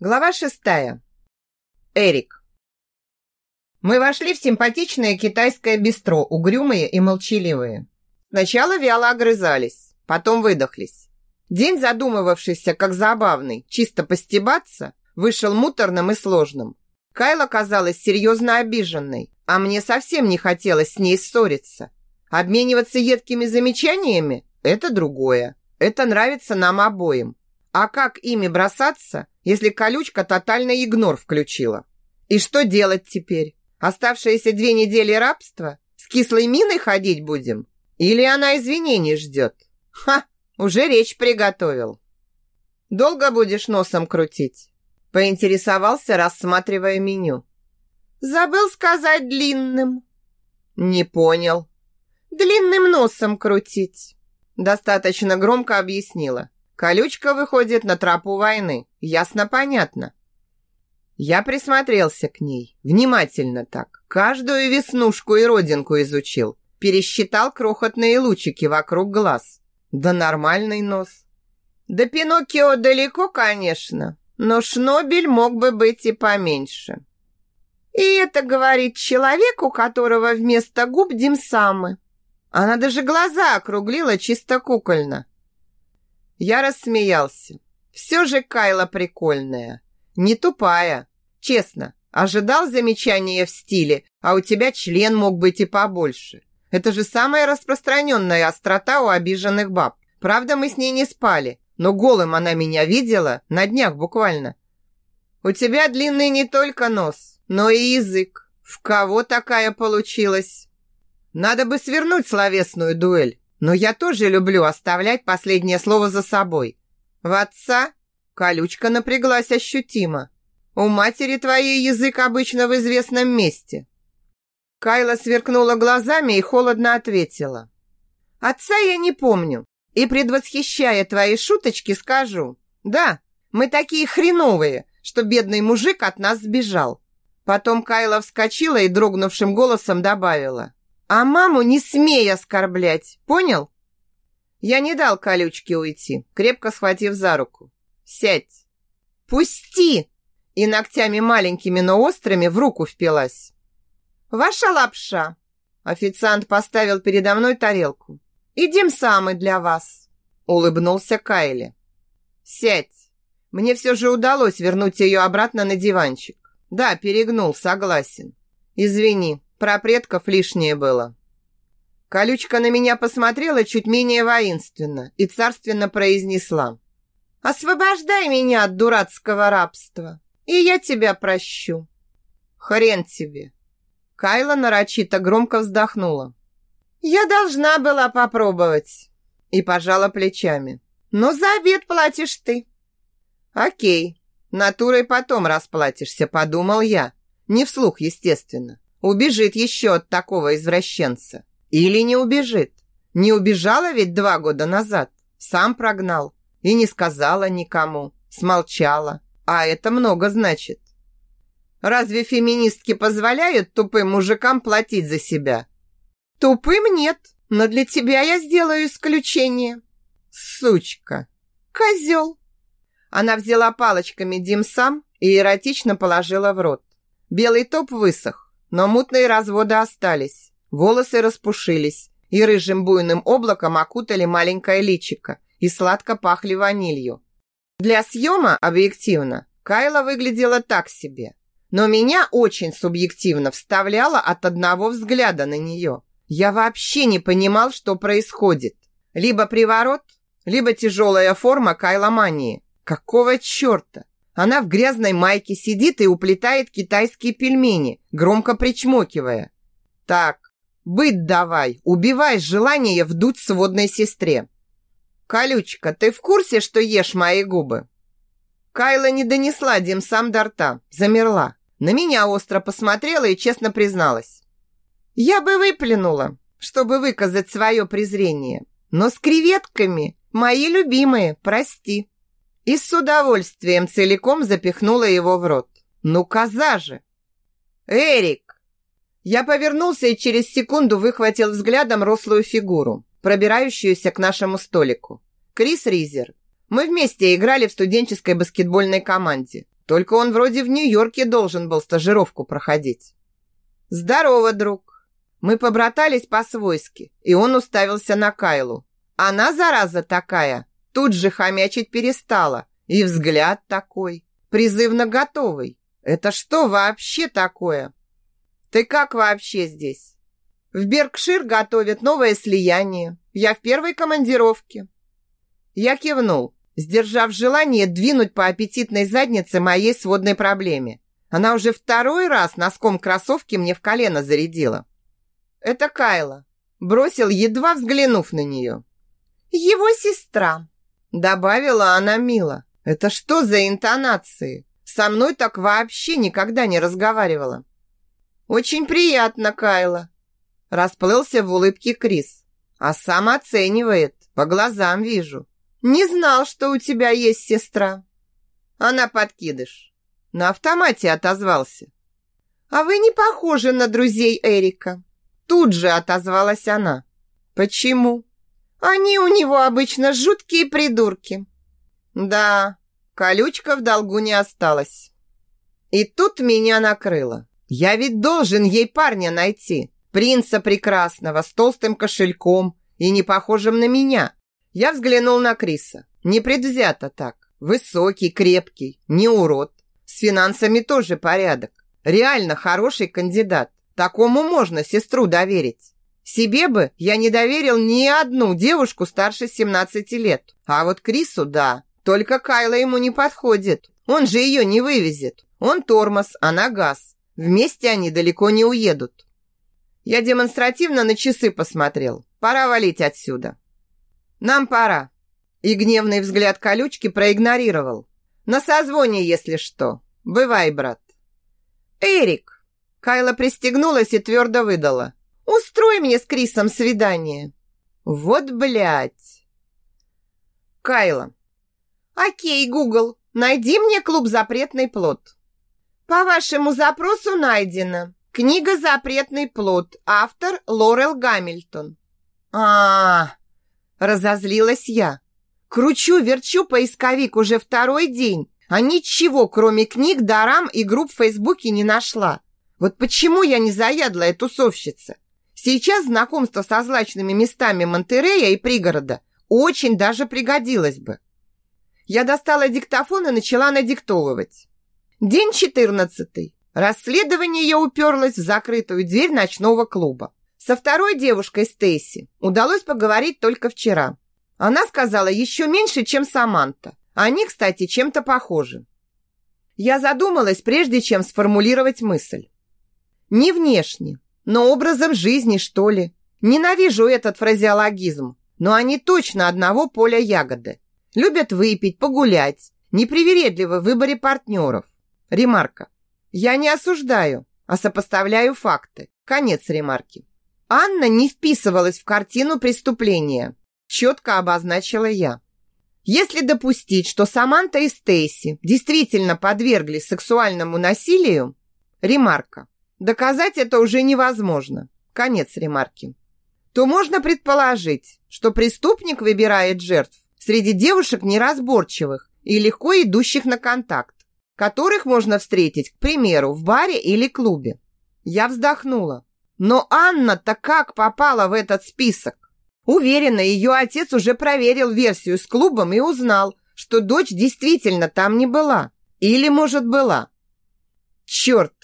Глава шестая. Эрик. Мы вошли в симпатичное китайское бистро, угрюмые и молчаливые. Сначала вяло огрызались, потом выдохлись. День, задумывавшийся как забавный, чисто постебаться, вышел муторным и сложным. Кайла казалась серьезно обиженной, а мне совсем не хотелось с ней ссориться. Обмениваться едкими замечаниями – это другое. Это нравится нам обоим. А как ими бросаться – если колючка тотально игнор включила. И что делать теперь? Оставшиеся две недели рабства? С кислой миной ходить будем? Или она извинений ждет? Ха, уже речь приготовил. Долго будешь носом крутить? Поинтересовался, рассматривая меню. Забыл сказать длинным. Не понял. Длинным носом крутить. Достаточно громко объяснила. Колючка выходит на тропу войны. Ясно-понятно. Я присмотрелся к ней. Внимательно так. Каждую веснушку и родинку изучил. Пересчитал крохотные лучики вокруг глаз. Да нормальный нос. До Пиноккио далеко, конечно, но Шнобель мог бы быть и поменьше. И это говорит человек, у которого вместо губ димсамы. Она даже глаза округлила чисто кукольно. Я рассмеялся. Все же Кайла прикольная. Не тупая. Честно, ожидал замечания в стиле, а у тебя член мог быть и побольше. Это же самая распространенная острота у обиженных баб. Правда, мы с ней не спали, но голым она меня видела на днях буквально. У тебя длинный не только нос, но и язык. В кого такая получилась? Надо бы свернуть словесную дуэль. Но я тоже люблю оставлять последнее слово за собой. В отца колючка напряглась ощутимо. У матери твоей язык обычно в известном месте. Кайла сверкнула глазами и холодно ответила. Отца я не помню. И, предвосхищая твои шуточки, скажу. Да, мы такие хреновые, что бедный мужик от нас сбежал. Потом Кайла вскочила и дрогнувшим голосом добавила. А маму не смей оскорблять, понял? Я не дал колючке уйти, крепко схватив за руку. Сядь. Пусти! И ногтями маленькими, но острыми в руку впилась. Ваша лапша. Официант поставил передо мной тарелку. Идем самый для вас. Улыбнулся Кайли. Сядь. Мне все же удалось вернуть ее обратно на диванчик. Да, перегнул, согласен. Извини, про предков лишнее было. Колючка на меня посмотрела чуть менее воинственно и царственно произнесла. «Освобождай меня от дурацкого рабства, и я тебя прощу». «Хрен тебе!» Кайла нарочито громко вздохнула. «Я должна была попробовать» и пожала плечами. «Но за обед платишь ты». «Окей, натурой потом расплатишься», подумал я. Не вслух, естественно. Убежит еще от такого извращенца. Или не убежит. Не убежала ведь два года назад. Сам прогнал. И не сказала никому. Смолчала. А это много значит. Разве феминистки позволяют тупым мужикам платить за себя? Тупым нет, но для тебя я сделаю исключение. Сучка. Козел. Она взяла палочками димсам и эротично положила в рот. Белый топ высох. Но мутные разводы остались, волосы распушились и рыжим буйным облаком окутали маленькое личико и сладко пахли ванилью. Для съема, объективно, Кайла выглядела так себе. Но меня очень субъективно вставляло от одного взгляда на нее. Я вообще не понимал, что происходит. Либо приворот, либо тяжелая форма кайломании. Какого черта? Она в грязной майке сидит и уплетает китайские пельмени, громко причмокивая. Так, быть давай, убивай желание вдуть сводной сестре. Колючка, ты в курсе, что ешь мои губы? Кайла не донесла Димсам до рта, замерла. На меня остро посмотрела и честно призналась. Я бы выплюнула, чтобы выказать свое презрение. Но с креветками, мои любимые, прости и с удовольствием целиком запихнула его в рот. Ну, коза же! Эрик! Я повернулся и через секунду выхватил взглядом рослую фигуру, пробирающуюся к нашему столику. Крис Ризер. Мы вместе играли в студенческой баскетбольной команде. Только он вроде в Нью-Йорке должен был стажировку проходить. Здорово, друг. Мы побратались по-свойски, и он уставился на Кайлу. Она, зараза такая, тут же хомячить перестала. И взгляд такой, призывно готовый. Это что вообще такое? Ты как вообще здесь? В Беркшир готовят новое слияние. Я в первой командировке. Я кивнул, сдержав желание двинуть по аппетитной заднице моей сводной проблеме. Она уже второй раз носком кроссовки мне в колено зарядила. Это Кайла. Бросил, едва взглянув на нее. Его сестра. Добавила она мило. Это что за интонации? Со мной так вообще никогда не разговаривала. Очень приятно, Кайла. Расплылся в улыбке Крис. А сам оценивает, по глазам вижу. Не знал, что у тебя есть сестра. Она подкидыш. На автомате отозвался. А вы не похожи на друзей Эрика. Тут же отозвалась она. Почему? Они у него обычно жуткие придурки. Да, колючка в долгу не осталась. И тут меня накрыло. Я ведь должен ей парня найти. Принца прекрасного, с толстым кошельком и не похожим на меня. Я взглянул на Криса. Непредвзято так. Высокий, крепкий, не урод. С финансами тоже порядок. Реально хороший кандидат. Такому можно сестру доверить. Себе бы я не доверил ни одну девушку старше 17 лет. А вот Крису да. Только Кайла ему не подходит. Он же ее не вывезет. Он тормоз, она газ. Вместе они далеко не уедут. Я демонстративно на часы посмотрел. Пора валить отсюда. Нам пора. И гневный взгляд колючки проигнорировал. На созвоне, если что. Бывай, брат. Эрик, Кайла пристегнулась и твердо выдала. «Устрой мне с Крисом свидание». «Вот блядь!» Кайла. «Окей, Гугл, найди мне клуб «Запретный плод». По вашему запросу найдено. Книга «Запретный плод». Автор Лорел Гамильтон. а, -а, -а Разозлилась я. Кручу-верчу поисковик уже второй день, а ничего, кроме книг, дарам и групп в Фейсбуке не нашла. Вот почему я не заядлая тусовщица? Сейчас знакомство со злачными местами Монтерея и пригорода очень даже пригодилось бы. Я достала диктофон и начала надиктовывать. День четырнадцатый. Расследование я уперлась в закрытую дверь ночного клуба. Со второй девушкой Стейси удалось поговорить только вчера. Она сказала еще меньше, чем Саманта. Они, кстати, чем-то похожи. Я задумалась, прежде чем сформулировать мысль. Не внешне, но образом жизни, что ли. Ненавижу этот фразеологизм, но они точно одного поля ягоды. Любят выпить, погулять, непривередливы в выборе партнеров. Ремарка. Я не осуждаю, а сопоставляю факты. Конец ремарки. Анна не вписывалась в картину преступления. Четко обозначила я. Если допустить, что Саманта и Стейси действительно подверглись сексуальному насилию, ремарка, Доказать это уже невозможно. Конец ремарки. То можно предположить, что преступник выбирает жертв среди девушек неразборчивых и легко идущих на контакт, которых можно встретить, к примеру, в баре или клубе. Я вздохнула. Но Анна-то как попала в этот список? Уверена, ее отец уже проверил версию с клубом и узнал, что дочь действительно там не была. Или, может, была. Черт,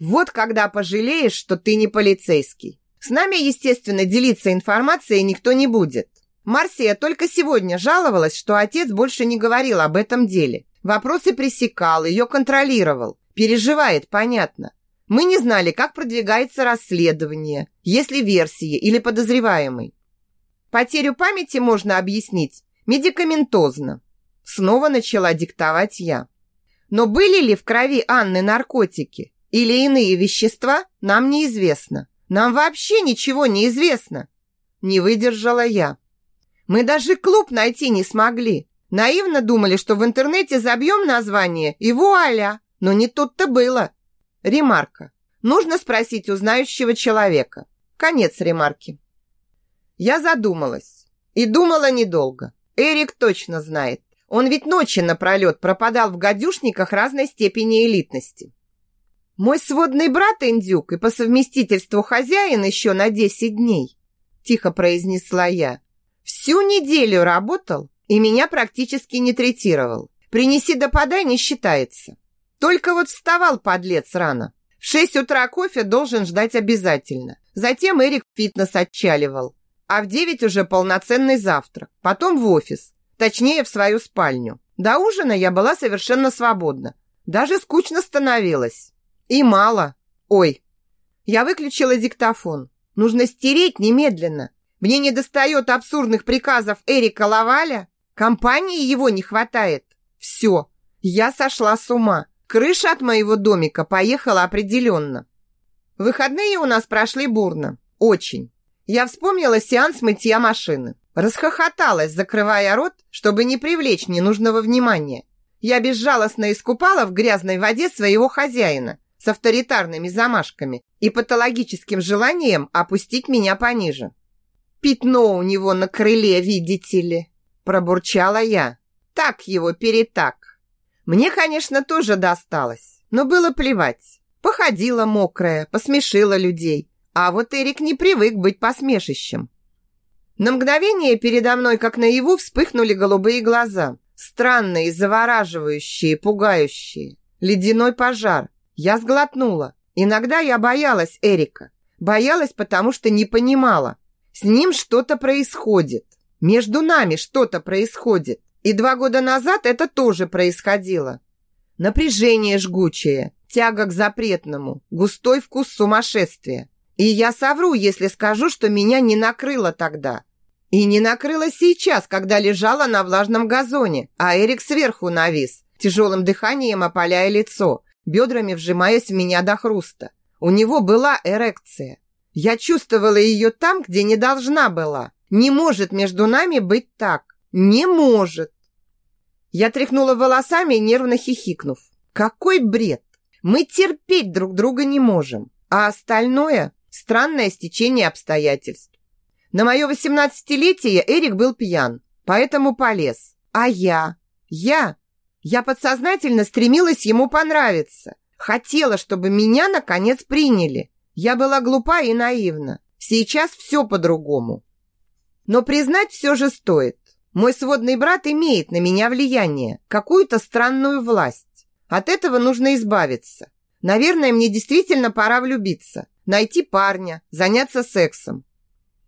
вот когда пожалеешь, что ты не полицейский. С нами, естественно, делиться информацией никто не будет. Марсия только сегодня жаловалась, что отец больше не говорил об этом деле. Вопросы пресекал, ее контролировал. Переживает, понятно. Мы не знали, как продвигается расследование, есть ли версии или подозреваемый. Потерю памяти можно объяснить медикаментозно. Снова начала диктовать я. Но были ли в крови Анны наркотики? Или иные вещества, нам неизвестно. Нам вообще ничего не известно. Не выдержала я. Мы даже клуб найти не смогли. Наивно думали, что в интернете забьем название и вуаля. Но не тут-то было. Ремарка. Нужно спросить у знающего человека. Конец ремарки. Я задумалась. И думала недолго. Эрик точно знает. Он ведь ночи напролет пропадал в гадюшниках разной степени элитности. Мой сводный брат Индюк и по совместительству хозяин еще на 10 дней, тихо произнесла я. Всю неделю работал и меня практически не третировал. Принеси да подай не считается. Только вот вставал подлец рано. В 6 утра кофе должен ждать обязательно. Затем Эрик фитнес отчаливал. А в 9 уже полноценный завтрак. Потом в офис. Точнее, в свою спальню. До ужина я была совершенно свободна. Даже скучно становилось. И мало. Ой. Я выключила диктофон. Нужно стереть немедленно. Мне не достает абсурдных приказов Эрика Лаваля. Компании его не хватает. Все. Я сошла с ума. Крыша от моего домика поехала определенно. Выходные у нас прошли бурно. Очень. Я вспомнила сеанс мытья машины. Расхохоталась, закрывая рот, чтобы не привлечь ненужного внимания. Я безжалостно искупала в грязной воде своего хозяина с авторитарными замашками и патологическим желанием опустить меня пониже. «Пятно у него на крыле, видите ли?» Пробурчала я. «Так его перетак. Мне, конечно, тоже досталось, но было плевать. Походила мокрая, посмешила людей. А вот Эрик не привык быть посмешищем. На мгновение передо мной, как наяву, вспыхнули голубые глаза. Странные, завораживающие, пугающие. Ледяной пожар. Я сглотнула. Иногда я боялась Эрика. Боялась, потому что не понимала. С ним что-то происходит. Между нами что-то происходит. И два года назад это тоже происходило. Напряжение жгучее, тяга к запретному, густой вкус сумасшествия. И я совру, если скажу, что меня не накрыло тогда. И не накрыло сейчас, когда лежала на влажном газоне, а Эрик сверху навис, тяжелым дыханием опаляя лицо, бедрами вжимаясь в меня до хруста. У него была эрекция. Я чувствовала ее там, где не должна была. Не может между нами быть так. Не может. Я тряхнула волосами, нервно хихикнув. Какой бред! Мы терпеть друг друга не можем, а остальное – странное стечение обстоятельств. На мое восемнадцатилетие Эрик был пьян, поэтому полез. А я? Я? Я подсознательно стремилась ему понравиться. Хотела, чтобы меня, наконец, приняли. Я была глупа и наивна. Сейчас все по-другому. Но признать все же стоит. Мой сводный брат имеет на меня влияние, какую-то странную власть. От этого нужно избавиться. Наверное, мне действительно пора влюбиться, найти парня, заняться сексом.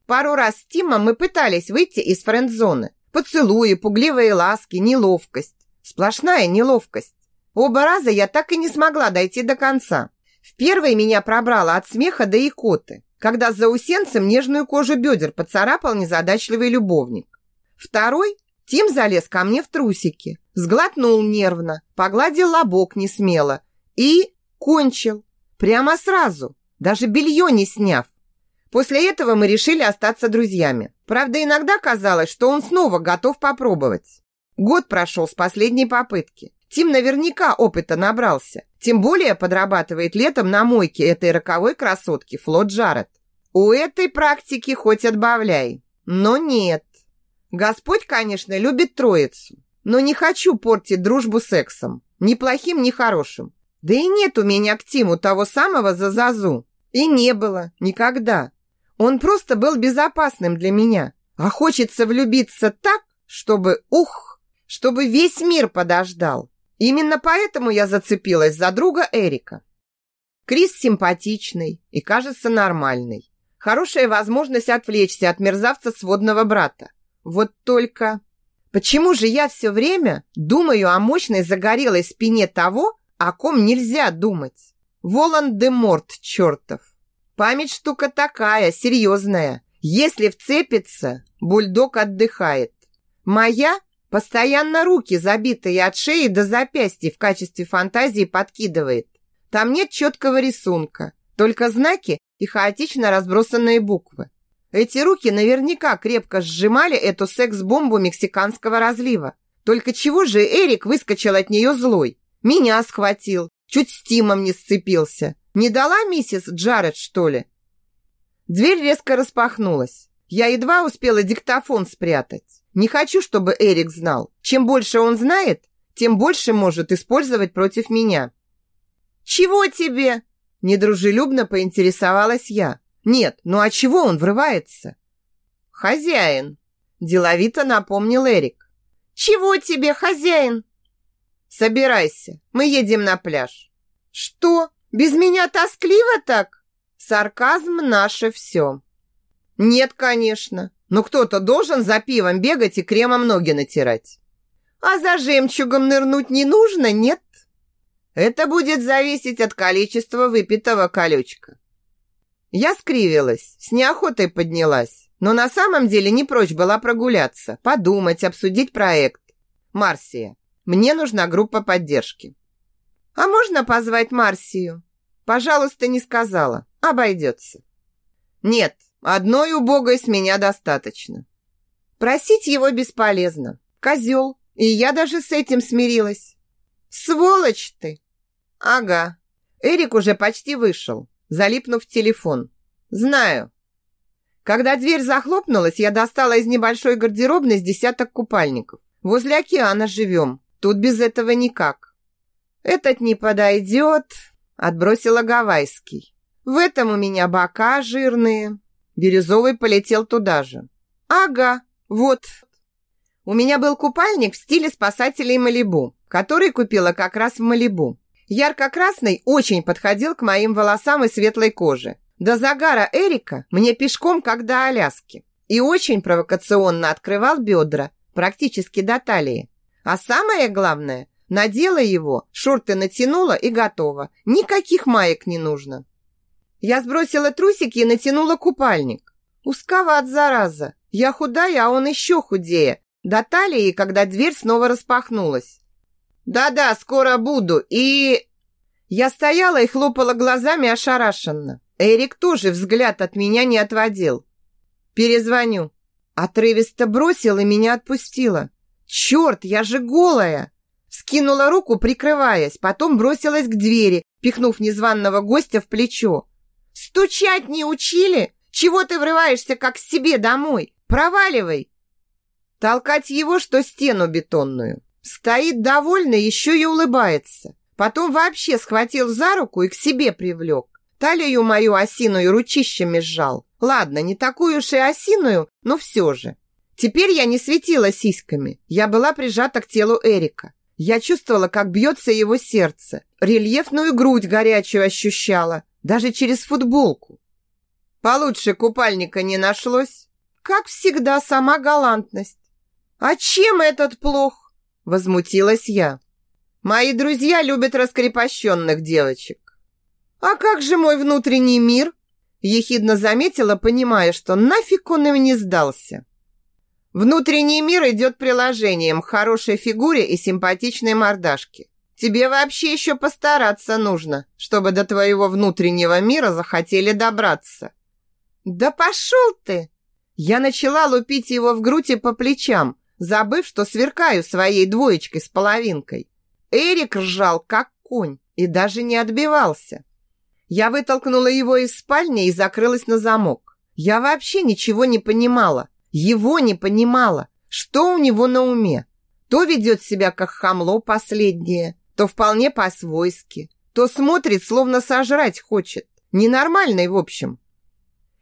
Пару раз с Тимом мы пытались выйти из френд-зоны. Поцелуи, пугливые ласки, неловкость. Сплошная неловкость. Оба раза я так и не смогла дойти до конца. В первый меня пробрало от смеха до икоты, когда за заусенцем нежную кожу бедер поцарапал незадачливый любовник. Второй Тим залез ко мне в трусики, сглотнул нервно, погладил лобок не смело и кончил. Прямо сразу, даже белье не сняв. После этого мы решили остаться друзьями. Правда, иногда казалось, что он снова готов попробовать. Год прошел с последней попытки. Тим наверняка опыта набрался. Тем более подрабатывает летом на мойке этой роковой красотки Фло Джаред. У этой практики хоть отбавляй. Но нет. Господь, конечно, любит троицу, но не хочу портить дружбу сексом, ни плохим, ни хорошим. Да и нет у меня к Тиму того самого Зазазу. И не было, никогда. Он просто был безопасным для меня. А хочется влюбиться так, чтобы, ух, чтобы весь мир подождал. Именно поэтому я зацепилась за друга Эрика. Крис симпатичный и, кажется, нормальный. Хорошая возможность отвлечься от мерзавца сводного брата. Вот только... Почему же я все время думаю о мощной загорелой спине того, о ком нельзя думать? Волан-де-Морт чертов. Память штука такая, серьезная. Если вцепится, бульдог отдыхает. Моя постоянно руки, забитые от шеи до запястья в качестве фантазии подкидывает. Там нет четкого рисунка, только знаки и хаотично разбросанные буквы. Эти руки наверняка крепко сжимали эту секс-бомбу мексиканского разлива. Только чего же Эрик выскочил от нее злой? Меня схватил, чуть с Тимом не сцепился. Не дала миссис Джаред, что ли? Дверь резко распахнулась. Я едва успела диктофон спрятать. Не хочу, чтобы Эрик знал. Чем больше он знает, тем больше может использовать против меня. «Чего тебе?» Недружелюбно поинтересовалась я. «Нет, ну а чего он врывается?» «Хозяин», – деловито напомнил Эрик. «Чего тебе, хозяин?» «Собирайся, мы едем на пляж». «Что? Без меня тоскливо так?» Сарказм наше все. «Нет, конечно, но кто-то должен за пивом бегать и кремом ноги натирать». «А за жемчугом нырнуть не нужно, нет?» Это будет зависеть от количества выпитого колючка. Я скривилась, с неохотой поднялась, но на самом деле не прочь была прогуляться, подумать, обсудить проект. Марсия, мне нужна группа поддержки. А можно позвать Марсию? Пожалуйста, не сказала. Обойдется. Нет, одной убогой с меня достаточно. Просить его бесполезно. Козел. И я даже с этим смирилась. Сволочь ты! Ага. Эрик уже почти вышел, залипнув в телефон. Знаю. Когда дверь захлопнулась, я достала из небольшой гардеробной с десяток купальников. Возле океана живем. Тут без этого никак. Этот не подойдет. Отбросила гавайский. В этом у меня бока жирные. Бирюзовый полетел туда же. Ага, вот. У меня был купальник в стиле спасателей Малибу, который купила как раз в Малибу. Ярко-красный очень подходил к моим волосам и светлой коже. До загара Эрика мне пешком, как до Аляски. И очень провокационно открывал бедра, практически до талии. А самое главное, надела его, шорты натянула и готова. Никаких маек не нужно. Я сбросила трусики и натянула купальник. Узковат, зараза. Я худая, а он еще худее. До талии, когда дверь снова распахнулась. «Да-да, скоро буду, и...» Я стояла и хлопала глазами ошарашенно. Эрик тоже взгляд от меня не отводил. «Перезвоню». Отрывисто бросил и меня отпустила. «Черт, я же голая!» Скинула руку, прикрываясь, потом бросилась к двери, пихнув незваного гостя в плечо. «Стучать не учили? Чего ты врываешься, как к себе домой? Проваливай!» Толкать его, что стену бетонную. Стоит довольно, еще и улыбается. Потом вообще схватил за руку и к себе привлек. Талию мою осиную ручищами сжал. Ладно, не такую уж и осиную, но все же. Теперь я не светила сиськами. Я была прижата к телу Эрика. Я чувствовала, как бьется его сердце. Рельефную грудь горячую ощущала. Даже через футболку. Получше купальника не нашлось. Как всегда, сама галантность. А чем этот плох? Возмутилась я. Мои друзья любят раскрепощенных девочек. А как же мой внутренний мир? Ехидно заметила, понимая, что нафиг он им не сдался. Внутренний мир идет приложением хорошей фигуре и симпатичной мордашке. Тебе вообще еще постараться нужно, чтобы до твоего внутреннего мира захотели добраться. Да пошел ты! Я начала лупить его в грудь и по плечам, забыв, что сверкаю своей двоечкой с половинкой. Эрик ржал, как конь, и даже не отбивался. Я вытолкнула его из спальни и закрылась на замок. Я вообще ничего не понимала. Его не понимала. Что у него на уме? То ведет себя как хамло последнее, то вполне по-свойски, то смотрит, словно сожрать хочет. Ненормальный, в общем.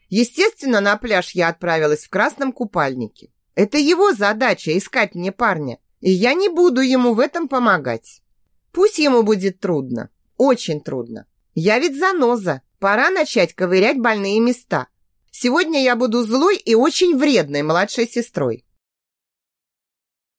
Естественно, на пляж я отправилась в красном купальнике. Это его задача искать мне парня, и я не буду ему в этом помогать. Пусть ему будет трудно, очень трудно. Я ведь заноза, пора начать ковырять больные места. Сегодня я буду злой и очень вредной младшей сестрой.